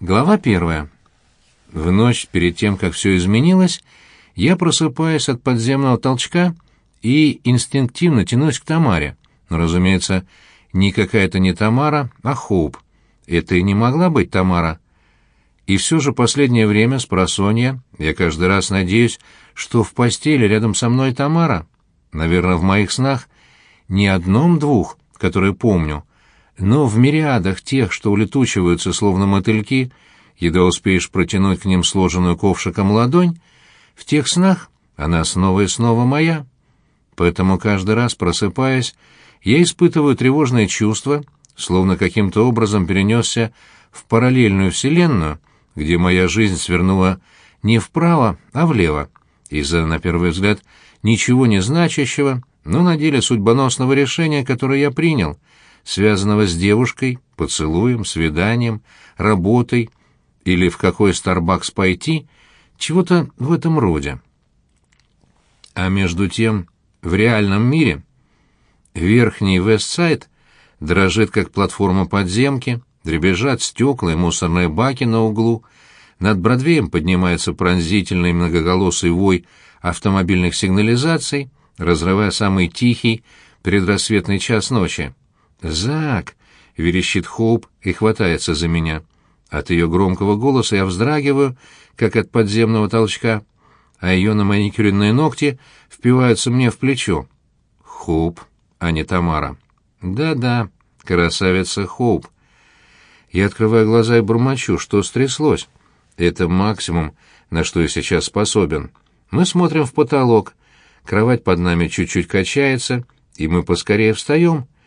Глава первая. В ночь перед тем, как все изменилось, я просыпаюсь от подземного толчка и инстинктивно тянусь к Тамаре. Но, разумеется, не какая-то не Тамара, а Хоуп. Это и не могла быть Тамара. И все же последнее время с просонья я каждый раз надеюсь, что в постели рядом со мной Тамара. Наверное, в моих снах не одном-двух, которые помню, но в мириадах тех, что улетучиваются словно мотыльки, едва успеешь протянуть к ним сложенную ковшиком ладонь, в тех снах она снова и снова моя. Поэтому каждый раз, просыпаясь, я испытываю тревожное чувство, словно каким-то образом перенесся в параллельную вселенную, где моя жизнь свернула не вправо, а влево, из-за, на первый взгляд, ничего не значащего, но на деле судьбоносного решения, которое я принял — связанного с девушкой, поцелуем, свиданием, работой или в какой Starbucks пойти, чего-то в этом роде. А между тем, в реальном мире верхний Вестсайд дрожит, как платформа подземки, дребезжат стекла и мусорные баки на углу, над Бродвеем поднимается пронзительный многоголосый вой автомобильных сигнализаций, разрывая самый тихий предрассветный час ночи. «Зак!» — верещит Хоуп и хватается за меня. От ее громкого голоса я вздрагиваю, как от подземного толчка, а ее на маникюренные ногти впиваются мне в плечо. Хоуп, а не Тамара. «Да-да, красавица Хоуп». Я открываю глаза и бормочу, что стряслось. Это максимум, на что я сейчас способен. Мы смотрим в потолок. Кровать под нами чуть-чуть качается, и мы поскорее встаем —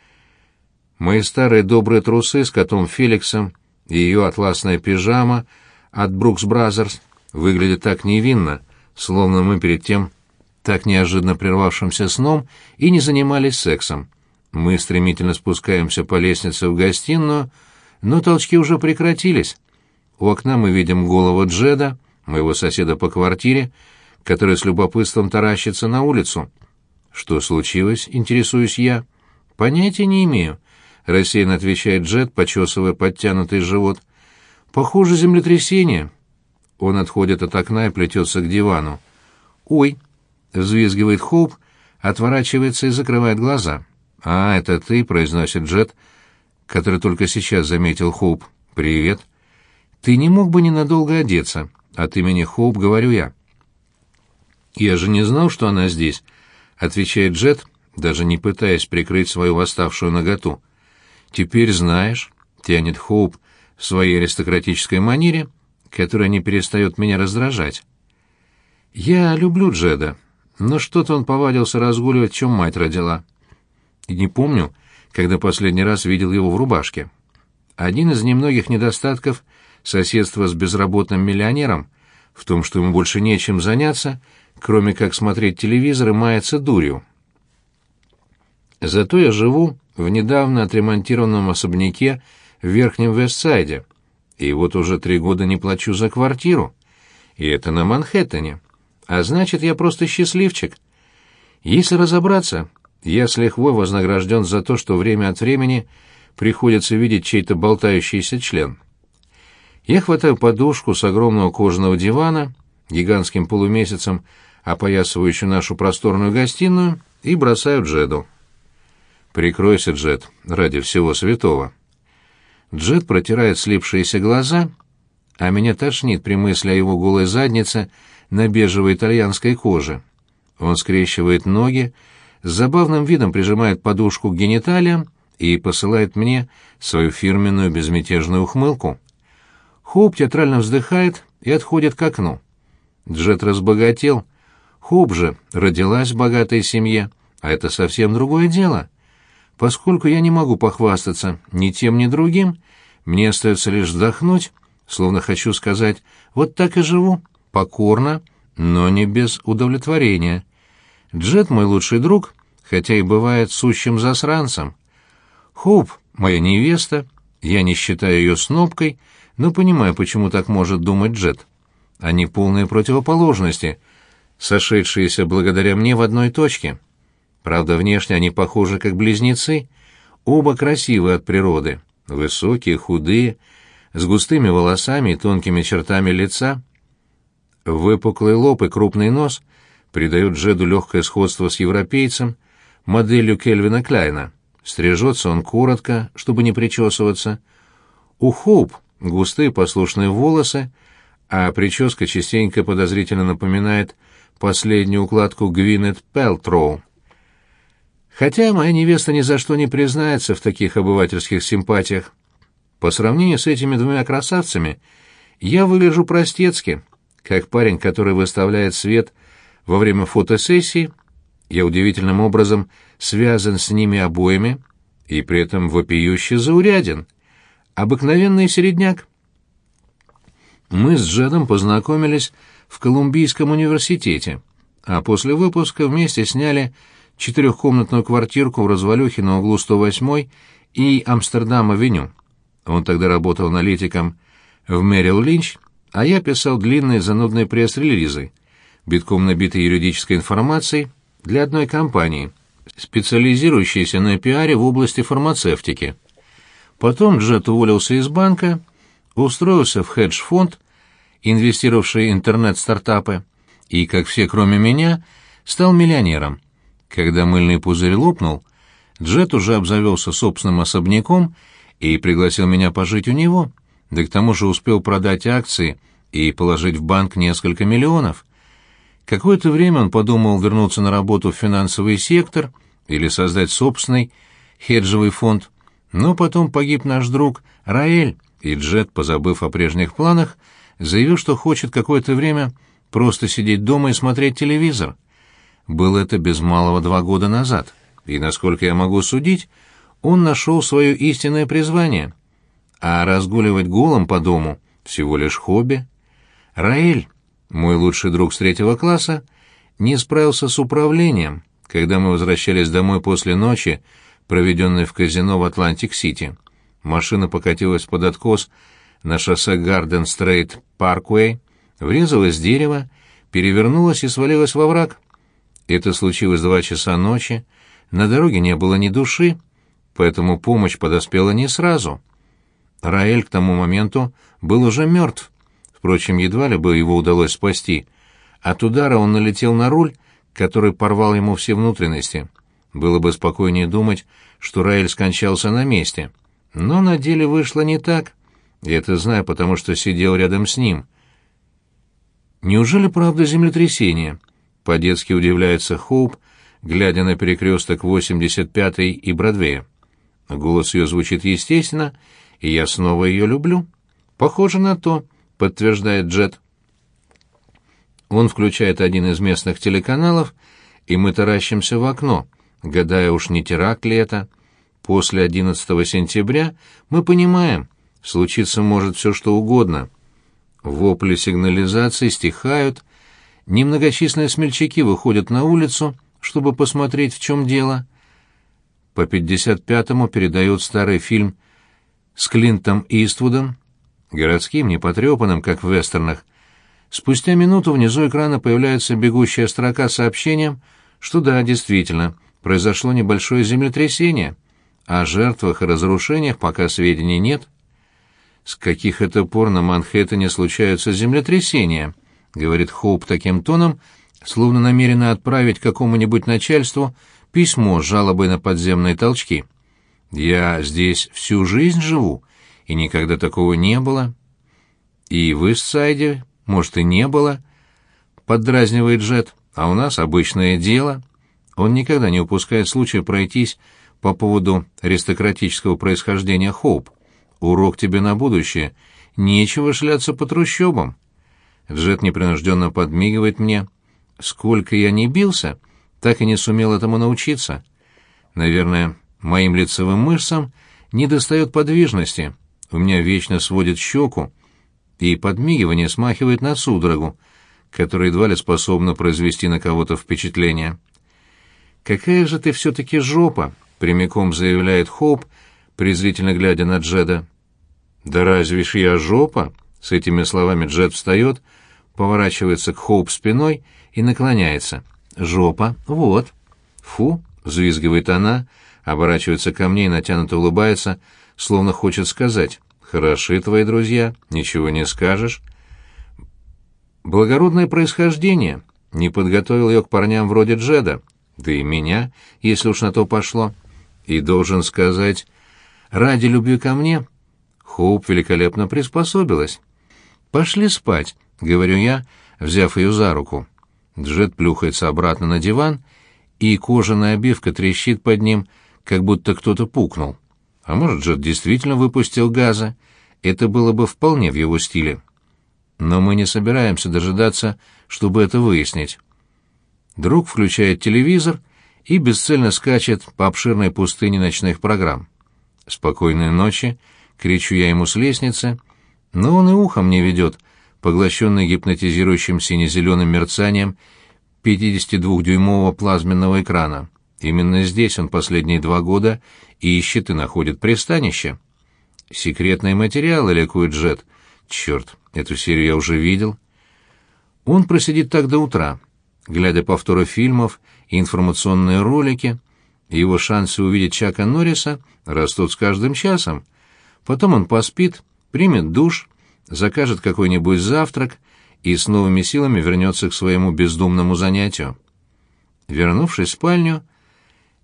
Мои старые добрые трусы с котом Феликсом и ее атласная пижама от Брукс Бразерс выглядят так невинно, словно мы перед тем так неожиданно прервавшимся сном и не занимались сексом. Мы стремительно спускаемся по лестнице в гостиную, но толчки уже прекратились. У окна мы видим голову Джеда, моего соседа по квартире, который с любопытством таращится на улицу. Что случилось, интересуюсь я. Понятия не имею. — рассеянно отвечает Джет, почесывая подтянутый живот. «Похоже, землетрясение». Он отходит от окна и плетется к дивану. «Ой!» — взвизгивает Хоуп, отворачивается и закрывает глаза. «А, это ты», — произносит Джет, который только сейчас заметил Хоуп. «Привет». «Ты не мог бы ненадолго одеться?» От имени Хоуп говорю я. «Я же не знал, что она здесь», — отвечает Джет, даже не пытаясь прикрыть свою восставшую наготу. «Теперь знаешь», — тянет Хоуп в своей аристократической манере, которая не перестает меня раздражать. «Я люблю Джеда, но что-то он повадился разгуливать, чем мать родила. И не помню, когда последний раз видел его в рубашке. Один из немногих недостатков соседства с безработным миллионером в том, что ему больше нечем заняться, кроме как смотреть телевизор и маяться дурью. Зато я живу в недавно отремонтированном особняке в Верхнем Вестсайде, и вот уже три года не плачу за квартиру. И это на Манхэттене. А значит, я просто счастливчик. Если разобраться, я с лихвой вознагражден за то, что время от времени приходится видеть чей-то болтающийся член. Я хватаю подушку с огромного кожаного дивана, гигантским полумесяцем, опоясывающую нашу просторную гостиную, и бросаю Джеду. Прикройся, Джет, ради всего святого. Джет протирает слипшиеся глаза, а меня тошнит при мысли о его голой заднице на бежевой итальянской коже. Он скрещивает ноги, с забавным видом прижимает подушку к гениталиям и посылает мне свою фирменную безмятежную ухмылку. Хоуп театрально вздыхает и отходит к окну. Джет разбогател. Хоуп же родилась в богатой семье, а это совсем другое дело. Поскольку я не могу похвастаться ни тем, ни другим, мне остается лишь вздохнуть, словно хочу сказать «вот так и живу, покорно, но не без удовлетворения». Джет мой лучший друг, хотя и бывает сущим засранцем. Хоуп — моя невеста, я не считаю ее снопкой, но понимаю, почему так может думать Джет. Они полные противоположности, сошедшиеся благодаря мне в одной точке — Правда, внешне они похожи как близнецы, оба красивые от природы, высокие, худые, с густыми волосами и тонкими чертами лица. Выпуклый лоб и крупный нос придают Джеду легкое сходство с европейцем, моделью Кельвина Кляйна. Стрижется он коротко, чтобы не причесываться. У Хоуп густые послушные волосы, а прическа частенько подозрительно напоминает последнюю укладку Гвинет Пелтроу. Хотя моя невеста ни за что не признается в таких обывательских симпатиях. По сравнению с этими двумя красавцами, я выгляжу простецки, как парень, который выставляет свет во время фотосессии. Я удивительным образом связан с ними обоими и при этом вопиюще зауряден. Обыкновенный середняк. Мы с Джедом познакомились в Колумбийском университете, а после выпуска вместе сняли четырехкомнатную квартирку в развалюхе на углу 108 и Амстердам-авеню. Он тогда работал аналитиком в Мэрил Линч, а я писал длинные занудные пресс-релизы, битком набитые юридической информацией для одной компании, специализирующейся на пиаре в области фармацевтики. Потом Джет уволился из банка, устроился в хедж-фонд, инвестировавший интернет-стартапы, и, как все кроме меня, стал миллионером. Когда мыльный пузырь лопнул, Джет уже обзавелся собственным особняком и пригласил меня пожить у него, да к тому же успел продать акции и положить в банк несколько миллионов. Какое-то время он подумал вернуться на работу в финансовый сектор или создать собственный хеджевый фонд, но потом погиб наш друг Раэль, и Джет, позабыв о прежних планах, заявил, что хочет какое-то время просто сидеть дома и смотреть телевизор. Было это без малого два года назад, и, насколько я могу судить, он нашел свое истинное призвание. А разгуливать голым по дому — всего лишь хобби. Раэль, мой лучший друг с третьего класса, не справился с управлением, когда мы возвращались домой после ночи, проведенной в казино в Атлантик-Сити. Машина покатилась под откос на шоссе Гарден-Стейт-Парквей, врезалась в дерево, перевернулась и свалилась в овраг. Это случилось в два часа ночи, на дороге не было ни души, поэтому помощь подоспела не сразу. Раэль к тому моменту был уже мертв. Впрочем, едва ли бы его удалось спасти. От удара он налетел на руль, который порвал ему все внутренности. Было бы спокойнее думать, что Раэль скончался на месте. Но на деле вышло не так. Я это знаю, потому что сидел рядом с ним. Неужели правда землетрясение? По-детски удивляется Хоуп, глядя на перекресток 85-й и Бродвея. Голос ее звучит естественно, и я снова ее люблю. Похоже на то, подтверждает Джет. Он включает один из местных телеканалов, и мы таращимся в окно, гадая уж не теракт ли это. После 11 сентября мы понимаем, случиться может все что угодно. Вопли сигнализации стихают, немногочисленные смельчаки выходят на улицу, чтобы посмотреть, в чем дело. По 55-му передают старый фильм с Клинтом Иствудом, городским, непотрепанным, как в вестернах. Спустя минуту внизу экрана появляется бегущая строка с сообщением, что да, действительно, произошло небольшое землетрясение, о жертвах и разрушениях пока сведений нет. С каких это пор на Манхэттене случаются землетрясения? — говорит Хоуп таким тоном, словно намеренно отправить какому-нибудь начальству письмо с жалобой на подземные толчки. «Я здесь всю жизнь живу, и никогда такого не было». «И в Истсайде, может, и не было», — поддразнивает Джет, «а у нас обычное дело». Он никогда не упускает случая пройтись по поводу аристократического происхождения Хоуп. «Урок тебе на будущее. Нечего шляться по трущобам». Джет непринужденно подмигивает мне. Сколько я не бился, так и не сумел этому научиться. Наверное, моим лицевым мышцам недостает подвижности. У меня вечно сводит щеку, и подмигивание смахивает на судорогу, которая едва ли способна произвести на кого-то впечатление. «Какая же ты все-таки жопа!» — прямиком заявляет Хоуп, презрительно глядя на Джеда. «Да разве ж я жопа?» С этими словами Джед встает, поворачивается к Хоуп спиной и наклоняется. «Жопа, вот». «Фу», — взвизгивает она, оборачивается ко мне и натянуто улыбается, словно хочет сказать Хороши твои друзья, ничего не скажешь. Благородное происхождение не подготовил ее к парням вроде Джеда, да и меня, если уж на то пошло. И должен сказать, ради любви ко мне Хоуп великолепно приспособилась. «Пошли спать», — говорю я, взяв ее за руку. Джет плюхается обратно на диван, и кожаная обивка трещит под ним, как будто кто-то пукнул. А может, Джет действительно выпустил газа? Это было бы вполне в его стиле. Но мы не собираемся дожидаться, чтобы это выяснить. Друг включает телевизор и бесцельно скачет по обширной пустыне ночных программ. «Спокойной ночи», — кричу я ему с лестницы, но он и ухом не ведет, поглощенный гипнотизирующим сине-зеленым мерцанием 52-дюймового плазменного экрана. Именно здесь он последние два года ищет и находит пристанище. Секретные материалы, ликует Джет. Черт, эту серию я уже видел. Он просидит так до утра, глядя повторы фильмов и информационные ролики. Его шансы увидеть Чака Норриса растут с каждым часом. Потом он поспит, примет душ, закажет какой-нибудь завтрак и с новыми силами вернется к своему бездумному занятию. Вернувшись в спальню,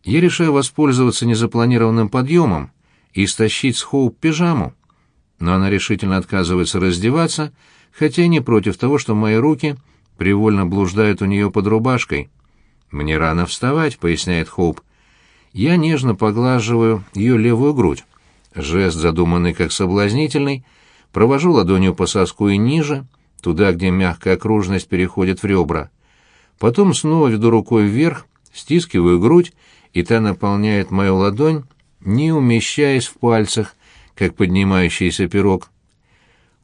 я решаю воспользоваться незапланированным подъемом и стащить с Хоуп пижаму. Но она решительно отказывается раздеваться, хотя и не против того, что мои руки привольно блуждают у нее под рубашкой. «Мне рано вставать», — поясняет Хоуп. Я нежно поглаживаю ее левую грудь. Жест, задуманный как соблазнительный, провожу ладонью по соску и ниже, туда, где мягкая окружность переходит в ребра. Потом снова веду рукой вверх, стискиваю грудь, и та наполняет мою ладонь, не умещаясь в пальцах, как поднимающийся пирог.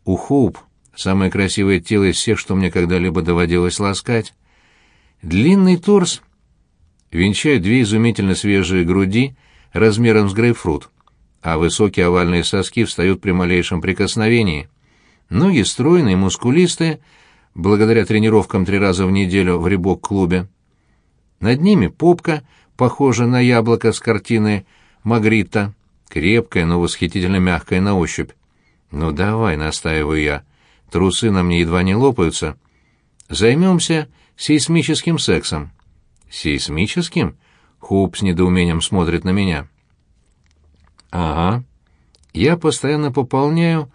У Хоуп самое красивое тело из всех, что мне когда-либо доводилось ласкать. Длинный торс венчает две изумительно свежие груди размером с грейпфрут, а высокие овальные соски встают при малейшем прикосновении. Ноги стройные, мускулистые, благодаря тренировкам три раза в неделю в рибок-клубе. Над ними попка, похожая на яблоко с картины Магрита, крепкая, но восхитительно мягкая на ощупь. «Ну давай», — настаиваю я, — «трусы на мне едва не лопаются. Займемся сейсмическим сексом». «Сейсмическим?» — Хуп с недоумением смотрит на меня. «Ага. Я постоянно пополняю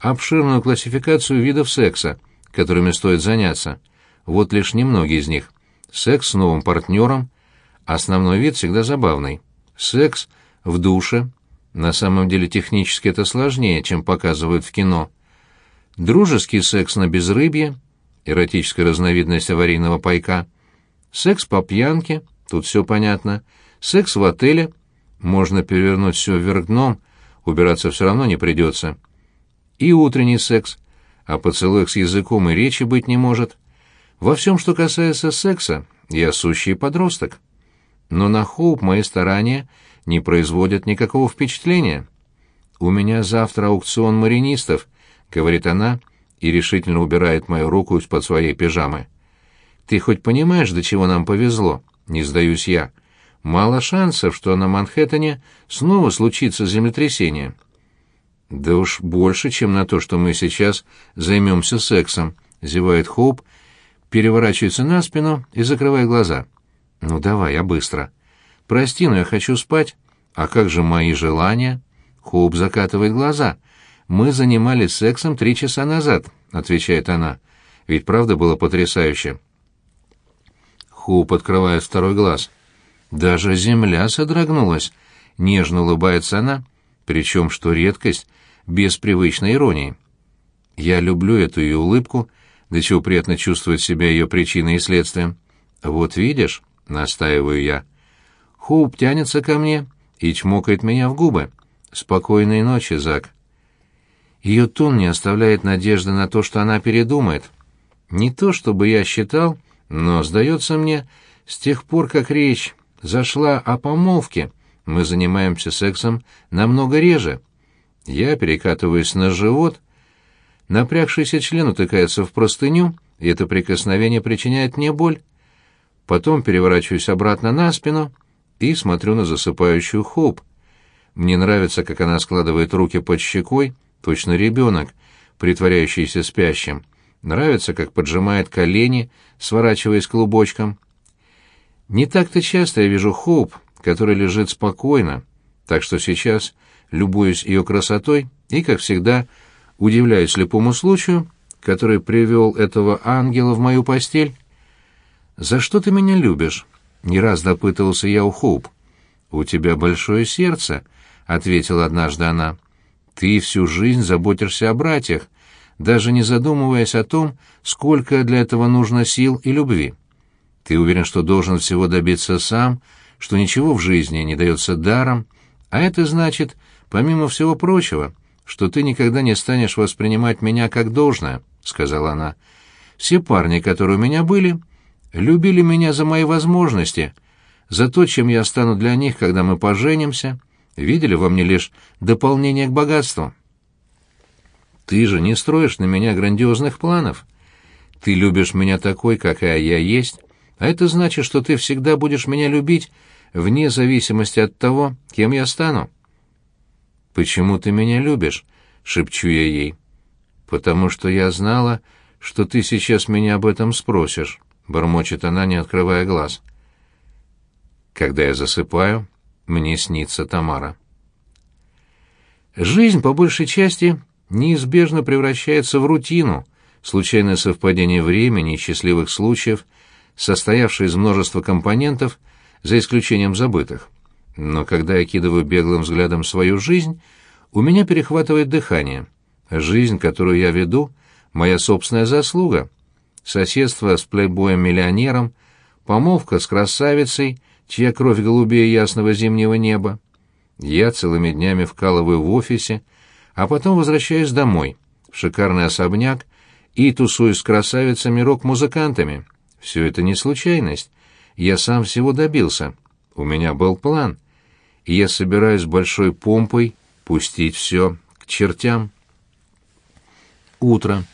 обширную классификацию видов секса, которыми стоит заняться. Вот лишь немногие из них. Секс с новым партнером. Основной вид всегда забавный. Секс в душе. На самом деле технически это сложнее, чем показывают в кино. Дружеский секс на безрыбье. Эротическая разновидность аварийного пайка. Секс по пьянке. Тут все понятно. Секс в отеле. Можно перевернуть все вверх дном, убираться все равно не придется. И утренний секс. А поцелуек с языком и речи быть не может. Во всем, что касается секса, я сущий подросток. Но на Хоуп мои старания не производят никакого впечатления. «У меня завтра аукцион маринистов», — говорит она и решительно убирает мою руку из-под своей пижамы. «Ты хоть понимаешь, до чего нам повезло?» — не сдаюсь я. «Мало шансов, что на Манхэттене снова случится землетрясение». «Да уж больше, чем на то, что мы сейчас займемся сексом», — зевает Хоуп, переворачивается на спину и закрывает глаза. «Ну давай, я быстро». «Прости, но я хочу спать». «А как же мои желания?» Хоуп закатывает глаза. «Мы занимались сексом три часа назад», — отвечает она. «Ведь правда было потрясающе». Хоуп открывает второй глаз. Даже земля содрогнулась. Нежно улыбается она, причем, что редкость, без привычной иронии. Я люблю эту ее улыбку, — до чего приятно чувствовать себя ее причиной и следствием. «Вот видишь», — настаиваю я. Хоуп тянется ко мне и чмокает меня в губы. «Спокойной ночи, Зак». Ее тон не оставляет надежды на то, что она передумает. Не то, чтобы я считал, но, сдается мне, с тех пор, как речь зашла о помолвке, мы занимаемся сексом намного реже. Я перекатываюсь на живот — Напрягшийся член утыкается в простыню, и это прикосновение причиняет мне боль. Потом переворачиваюсь обратно на спину и смотрю на засыпающую хоп. Мне нравится, как она складывает руки под щекой, точно ребенок, притворяющийся спящим. Нравится, как поджимает колени, сворачиваясь клубочком. Не так-то часто я вижу Хоуп, который лежит спокойно, так что сейчас любуюсь ее красотой и, как всегда, удивляюсь слепому случаю, который привел этого ангела в мою постель. «За что ты меня любишь?» — не раз допытывался я у Хоуп. «У тебя большое сердце», — ответила однажды она. «Ты всю жизнь заботишься о братьях, даже не задумываясь о том, сколько для этого нужно сил и любви. Ты уверен, что должен всего добиться сам, что ничего в жизни не дается даром, а это значит, помимо всего прочего, что ты никогда не станешь воспринимать меня как должное», — сказала она. «Все парни, которые у меня были, любили меня за мои возможности, за то, чем я стану для них, когда мы поженимся, видели во мне лишь дополнение к богатству». Ты же не строишь на меня грандиозных планов. Ты любишь меня такой, какая я есть, а это значит, что ты всегда будешь меня любить вне зависимости от того, кем я стану. Почему ты меня любишь? шепчу я ей. Потому что я знала, что ты сейчас меня об этом спросишь, бормочет она, не открывая глаз. Когда я засыпаю, мне снится Тамара. Жизнь по большей части неизбежно превращается в рутину, случайное совпадение времени и счастливых случаев, состоявшее из множества компонентов, за исключением забытых. Но когда я кидываю беглым взглядом свою жизнь, у меня перехватывает дыхание. Жизнь, которую я веду, моя собственная заслуга. Соседство с плейбоем-миллионером, помолвка с красавицей, чья кровь голубее ясного зимнего неба. Я целыми днями вкалываю в офисе, а потом возвращаюсь домой, в шикарный особняк, и тусуюсь с красавицами рок-музыкантами. Все это не случайность. Я сам всего добился. У меня был план. И я собираюсь большой помпой пустить все к чертям. Утро.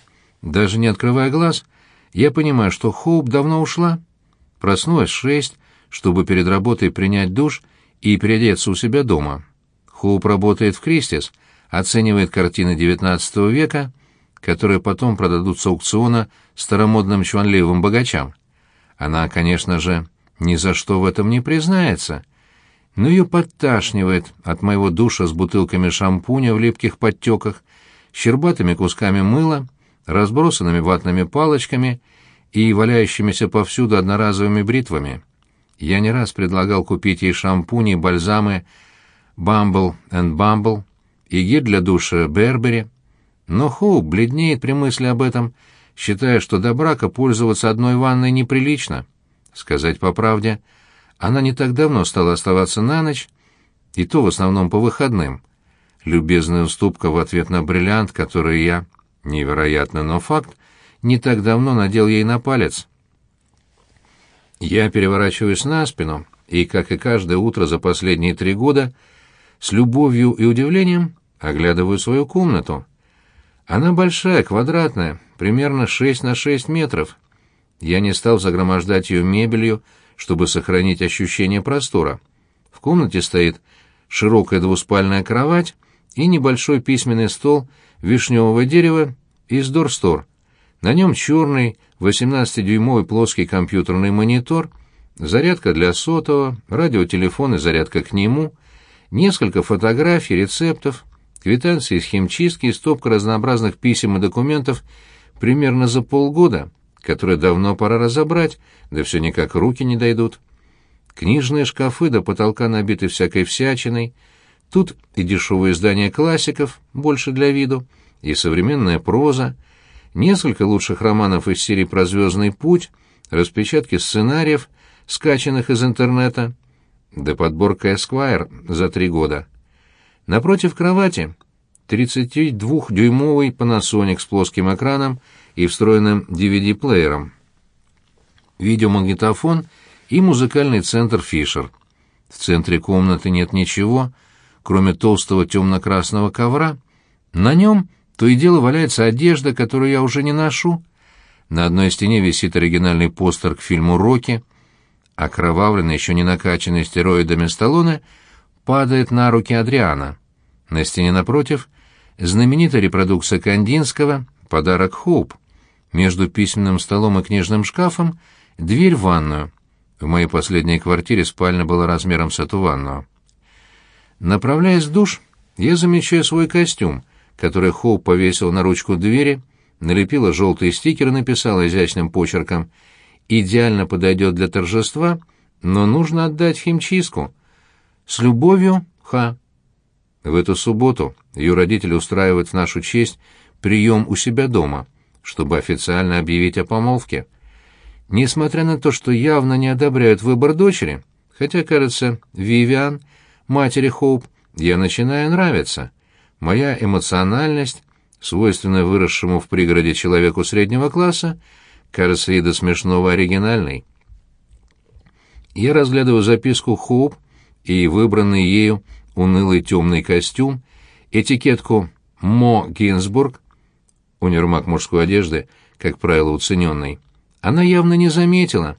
Даже не открывая глаз, я понимаю, что Хоуп давно ушла. Проснулась в шесть, чтобы перед работой принять душ и переодеться у себя дома. Хоуп работает в Кристис — оценивает картины XIX века, которые потом продадут с аукциона старомодным чванливым богачам. Она, конечно же, ни за что в этом не признается, но ее подташнивает от моего душа с бутылками шампуня в липких подтеках, щербатыми кусками мыла, разбросанными ватными палочками и валяющимися повсюду одноразовыми бритвами. Я не раз предлагал купить ей шампуни и бальзамы Bumble and Bumble, и гель для душа Бербери, но Хоуп бледнеет при мысли об этом, считая, что до брака пользоваться одной ванной неприлично. Сказать по правде, она не так давно стала оставаться на ночь, и то в основном по выходным. Любезная уступка в ответ на бриллиант, который я, невероятно, но факт, не так давно надел ей на палец. Я переворачиваюсь на спину, и, как и каждое утро за последние три года, с любовью и удивлением Оглядываю свою комнату. Она большая, квадратная, примерно 6 на 6 метров. Я не стал загромождать ее мебелью, чтобы сохранить ощущение простора. В комнате стоит широкая двуспальная кровать и небольшой письменный стол вишневого дерева из Дорстор. На нем черный 18-дюймовый плоский компьютерный монитор, зарядка для сотового, радиотелефон и зарядка к нему, несколько фотографий, рецептов, квитанции из химчистки и стопка разнообразных писем и документов примерно за полгода, которые давно пора разобрать, да все никак руки не дойдут. Книжные шкафы до потолка набиты всякой всячиной, тут и дешевые издания классиков, больше для виду, и современная проза, несколько лучших романов из серии про «Звездный путь», распечатки сценариев, скачанных из интернета, да подборка «Эсквайр» за три года. Напротив кровати 32-дюймовый Panasonic с плоским экраном и встроенным DVD-плеером, видеомагнитофон и музыкальный центр «Фишер». В центре комнаты нет ничего, кроме толстого темно-красного ковра. На нем то и дело валяется одежда, которую я уже не ношу. На одной стене висит оригинальный постер к фильму «Рокки», окровавленный, еще не накачанный стероидами Сталлоне — падает на руки Адриана. На стене напротив Знаменитая репродукция Кандинского «Подарок Хоуп». Между письменным столом и книжным шкафом дверь в ванную. В моей последней квартире спальня была размером с эту ванную. Направляясь в душ, я замечаю свой костюм, который Хоуп повесил на ручку двери, налепила желтый стикер и написала изящным почерком «Идеально подойдет для торжества, но нужно отдать химчистку. С любовью, Ха». В эту субботу ее родители устраивают в нашу честь прием у себя дома, чтобы официально объявить о помолвке. Несмотря на то, что явно не одобряют выбор дочери, хотя, кажется, Вивиан, матери Хоуп, я начинаю нравиться. Моя эмоциональность, свойственная выросшему в пригороде человеку среднего класса, кажется ей до смешного оригинальной. Я разглядываю записку Хоуп и выбранный ею унылый темный костюм, этикетку «Мо Гинзбург», универмаг мужской одежды, как правило, уцененный, она явно не заметила,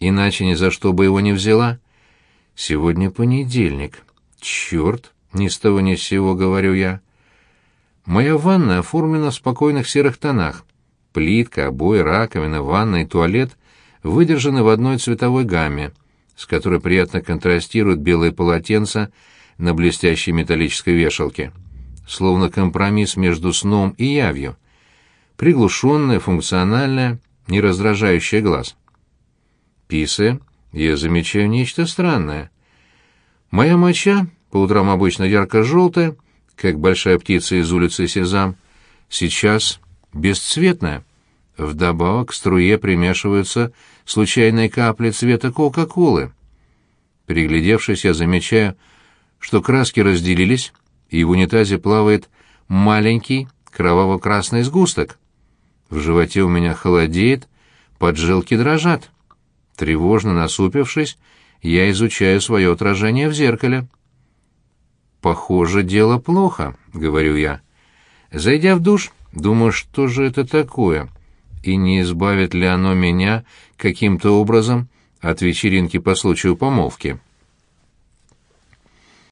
иначе ни за что бы его не взяла. Сегодня понедельник. Черт, ни с того ни с сего, говорю я. Моя ванна оформлена в спокойных серых тонах. Плитка, обои, раковина, ванна и туалет выдержаны в одной цветовой гамме, с которой приятно контрастируют белые полотенца на блестящей металлической вешалке. Словно компромисс между сном и явью. Приглушенная, функциональная, не раздражающая глаз. Писая, я замечаю нечто странное. Моя моча, по утрам обычно ярко-желтая, как большая птица из улицы Сезам, сейчас бесцветная. Вдобавок к струе примешиваются случайные капли цвета Кока-Колы. Приглядевшись, я замечаю, что краски разделились, и в унитазе плавает маленький кроваво-красный сгусток. В животе у меня холодеет, поджилки дрожат. Тревожно насупившись, я изучаю свое отражение в зеркале. «Похоже, дело плохо», — говорю я. Зайдя в душ, думаю, что же это такое, и не избавит ли оно меня каким-то образом от вечеринки по случаю помолвки.